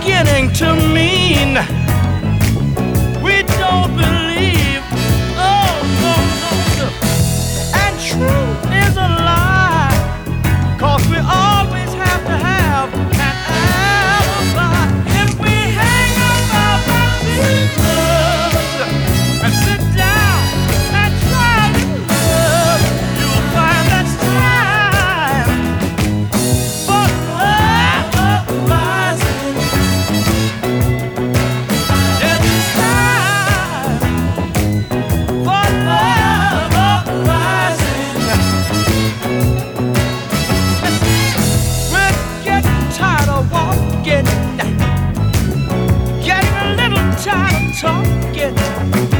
beginning to mean we don't believe. tired of talking.